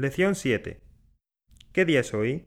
Lección 7. ¿Qué día es hoy?